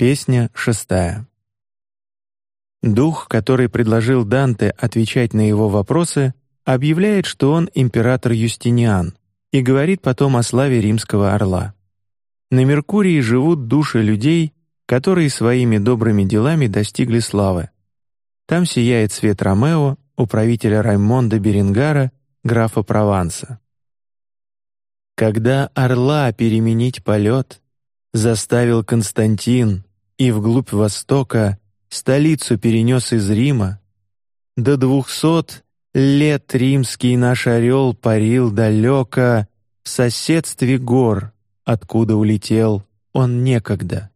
Песня шестая. Дух, который предложил Данте отвечать на его вопросы, объявляет, что он император Юстиниан, и говорит потом о славе римского орла. На Меркурии живут души людей, которые своими добрыми делами достигли славы. Там сияет свет Ромео, управителя Раймонда Берингара, графа Прованса. Когда орла переменить полет заставил Константин и вглубь Востока столицу перенес из Рима, до двухсот лет римский наш орел парил далеко в соседстве гор, откуда улетел он некогда,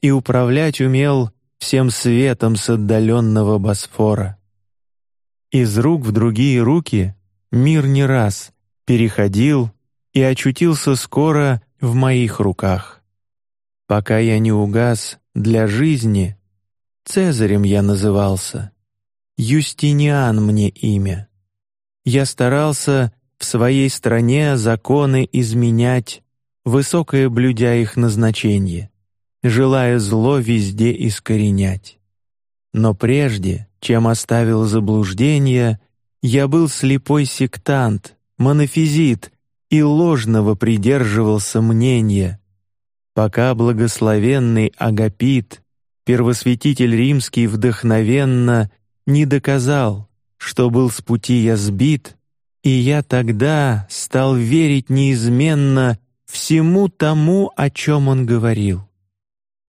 и управлять умел всем светом с отдаленного Босфора. Из рук в другие руки мир не раз переходил и очутился скоро в моих руках. Пока я не угас для жизни, Цезарем я назывался. Юстиниан мне имя. Я старался в своей стране законы изменять, высокое блюдя их назначение, желая зло везде искоренять. Но прежде, чем оставил заблуждение, я был слепой сектант, монофизит и ложного придерживался мнения, пока благословенный Агапит, первосвятитель римский, вдохновенно не доказал, что был с пути я сбит, и я тогда стал верить неизменно всему тому, о чем он говорил.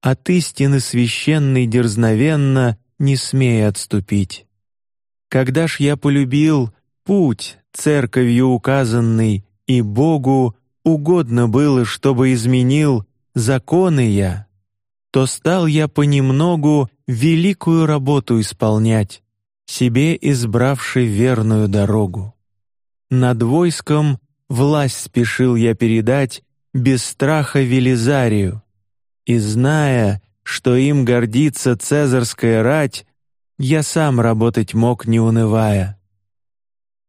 От истины священной дерзновенно не смея отступить. Когда ж я полюбил путь церковью указанный, и Богу угодно было, чтобы изменил законы я, то стал я понемногу великую работу исполнять, себе избравший верную дорогу. Над войском власть спешил я передать без страха Велизарию, и зная, что им гордится цезарская рать, я сам работать мог не унывая.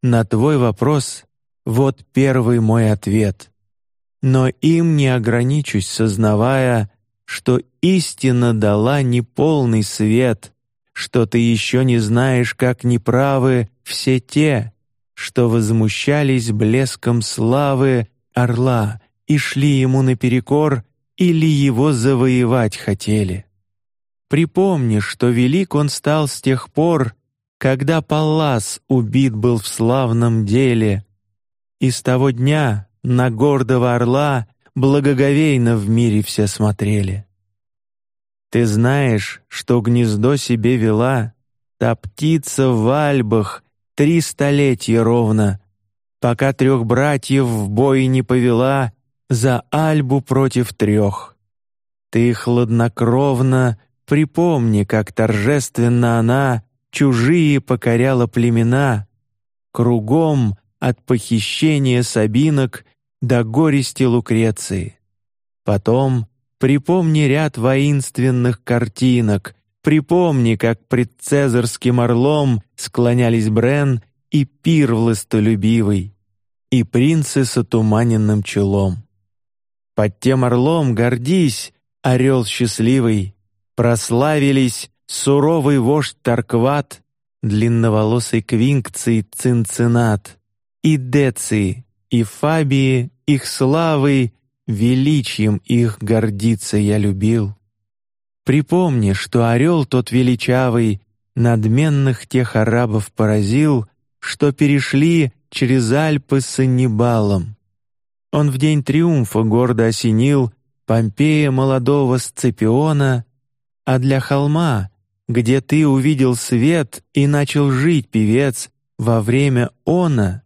На твой вопрос вот первый мой ответ. Но им не ограничусь, сознавая, что истина дала неполный свет, что ты еще не знаешь, как неправы все те, что возмущались блеском славы орла и шли ему наперекор или его завоевать хотели. Припомни, что велик он стал с тех пор, когда Паллас убит был в славном деле, и с того дня на гордого орла благоговейно в мире все смотрели. Ты знаешь, что гнездо себе вела та птица в Альбах три столетия ровно, пока трех братьев в бой не повела за Альбу против трех. Ты хладнокровно припомни, как торжественно она чужие покоряла племена, кругом от похищения Сабинок до горести Лукреции. Потом припомни ряд воинственных картинок, припомни, как пред цезарским орлом склонялись Брен и пир властолюбивый, и принцы с отуманенным челом. Под тем орлом гордись, орел счастливый, прославились суровый вождь Таркват, длинноволосый Квинкций Цинцинат и Деций, и Фабии, их славой, величием их гордиться я любил. Припомни, что орел тот величавый надменных тех арабов поразил, что перешли через Альпы с Аннибалом. Он в день триумфа гордо осенил Помпея молодого Сципиона, а для холма, где ты увидел свет и начал жить певец во время она,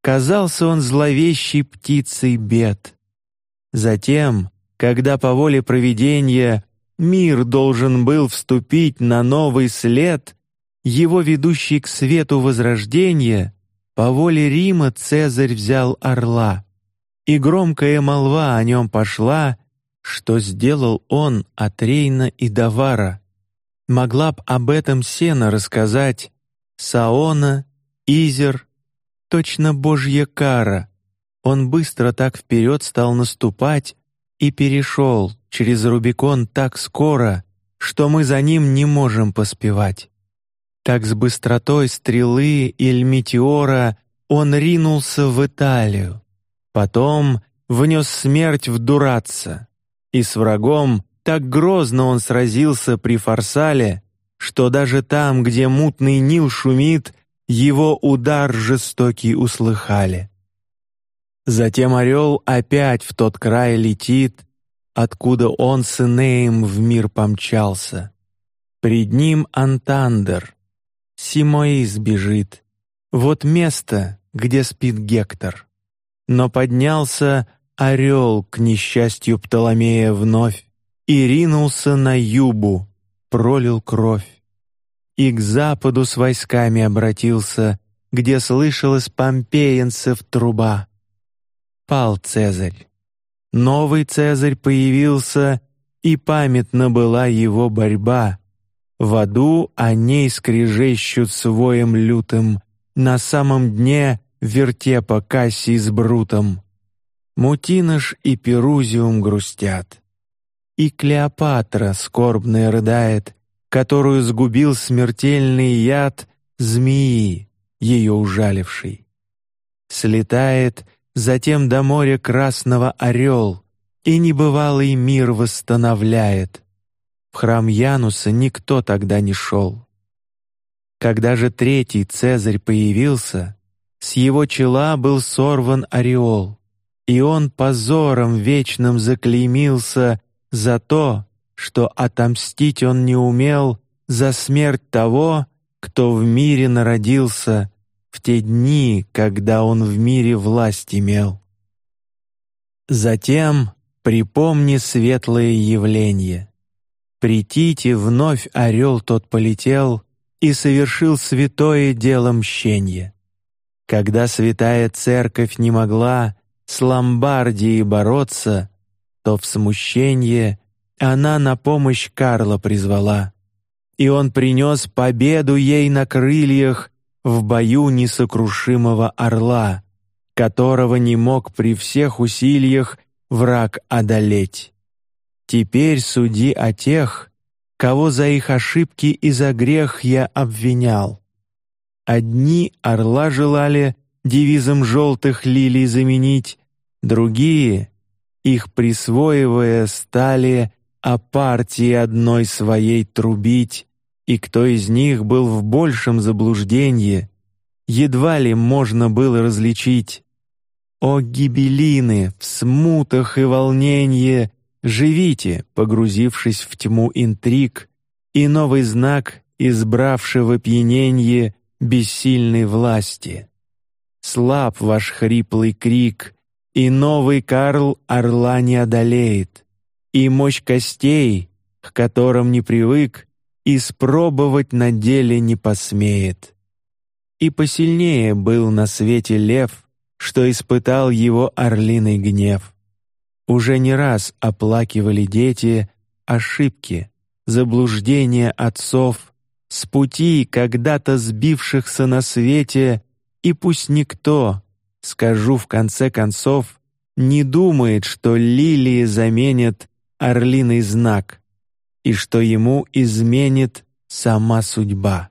казался он зловещей птицей бед. Затем, когда по воле провидения мир должен был вступить на новый след, его ведущий к свету возрождения, по воле Рима Цезарь взял орла, и громкая молва о нем пошла, что сделал он от Рейна и Давара. Могла б об этом Сена рассказать Саона, Изер, точно Божья кара. Он быстро так вперед стал наступать и перешел через Рубикон так скоро, что мы за ним не можем поспевать. Так с быстротой стрелы или метеора он ринулся в Италию, потом внес смерть в Дураца, и с врагом так грозно он сразился при Фарсале, что даже там, где мутный Нил шумит, его удар жестокий услыхали. Затем орел опять в тот край летит, откуда он с Инеем в мир помчался. Пред ним Антандер, Симоис бежит. Вот место, где спит Гектор. Но поднялся орел к несчастью Птоломея вновь и ринулся на Юбу, пролил кровь. И к западу с войсками обратился, где слышалась помпеенцев труба. Пал Цезарь. Новый Цезарь появился, и памятна была его борьба, в аду о ней скрежещут своим лютым, на самом дне вертепа Кассий с Брутом. Мутинош и Перузиум грустят. И Клеопатра скорбная рыдает, которую сгубил смертельный яд змеи, ее ужаливший. Слетает затем до моря красного орел, и небывалый мир восстановляет. В храм Януса никто тогда не шел. Когда же третий Цезарь появился, с его чела был сорван ореол, и он позором вечным заклеймился за то, что отомстить он не умел за смерть того, кто в мире народился в те дни, когда он в мире власть имел. Затем припомни светлое явление. Притите вновь орел тот полетел и совершил святое дело мщения. Когда святая церковь не могла с Ломбардией бороться, то в смущении она на помощь Карла призвала, и он принес победу ей на крыльях в бою несокрушимого орла, которого не мог при всех усилиях враг одолеть. Теперь суди о тех, кого за их ошибки и за грех я обвинял. Одни орла желали девизом желтых лилий заменить, другие, их присвоивая, стали о партии одной своей трубить, и кто из них был в большем заблуждении, едва ли можно было различить. О гибелины в смутах и волнении Живите, погрузившись в тьму интриг, и новый знак избравшего пьяненье бессильной власти. Слаб ваш хриплый крик, и новый Карл орла не одолеет, и мощь костей, к которым не привык, испробовать на деле не посмеет. И посильнее был на свете лев, что испытал его орлиный гнев. Уже не раз оплакивали дети ошибки, заблуждения отцов с пути когда-то сбившихся на свете, и пусть никто, скажу в конце концов, не думает, что лилии заменят орлиный знак и что ему изменит сама судьба.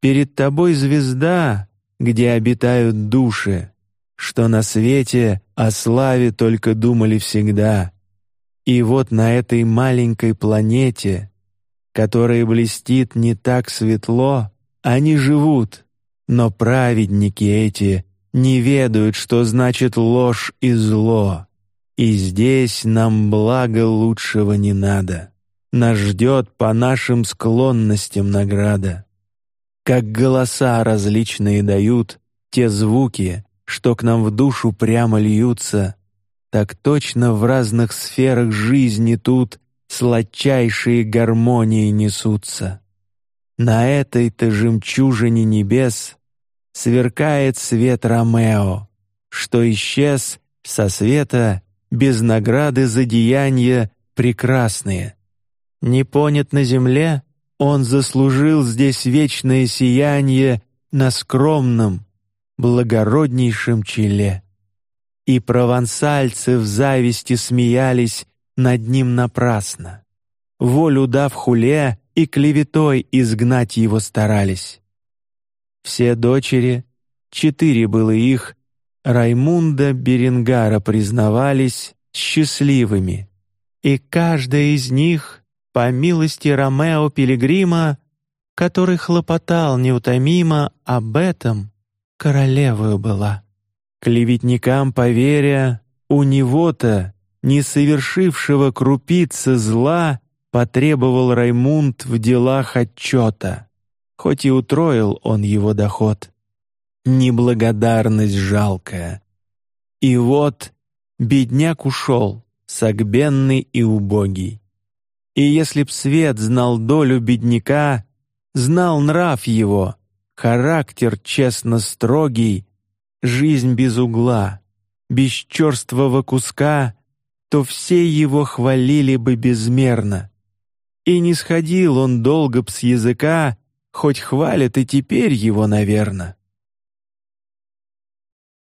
Перед тобой звезда, где обитают души, что на свете о славе только думали всегда. И вот на этой маленькой планете, которая блестит не так светло, они живут, но праведники эти не ведают, что значит ложь и зло. И здесь нам блага лучшего не надо. Нас ждет по нашим склонностям награда. Как голоса различные дают те звуки, что к нам в душу прямо льются, так точно в разных сферах жизни тут сладчайшие гармонии несутся. На этой-то жемчужине небес сверкает свет Ромео, что исчез со света без награды за деяния прекрасные. Не понят на земле, он заслужил здесь вечное сияние на скромном, благороднейшем челе. И провансальцы в зависти смеялись над ним напрасно. волю дав хуле и клеветой изгнать его старались. Все дочери, четыре было их, Раймунда Беренгара признавались счастливыми, и каждая из них, по милости Ромео Пилигрима, который хлопотал неутомимо об этом, королевою была. Клеветникам поверя, у него-то, не совершившего крупицы зла, потребовал Раймунд в делах отчета, хоть и утроил он его доход. Неблагодарность жалкая. И вот бедняк ушел, согбенный и убогий. И если б свет знал долю бедняка, знал нрав его, характер честно строгий, жизнь без угла, без черствого куска, то все его хвалили бы безмерно. И не сходил он долго б с языка, хоть хвалят и теперь его, наверно.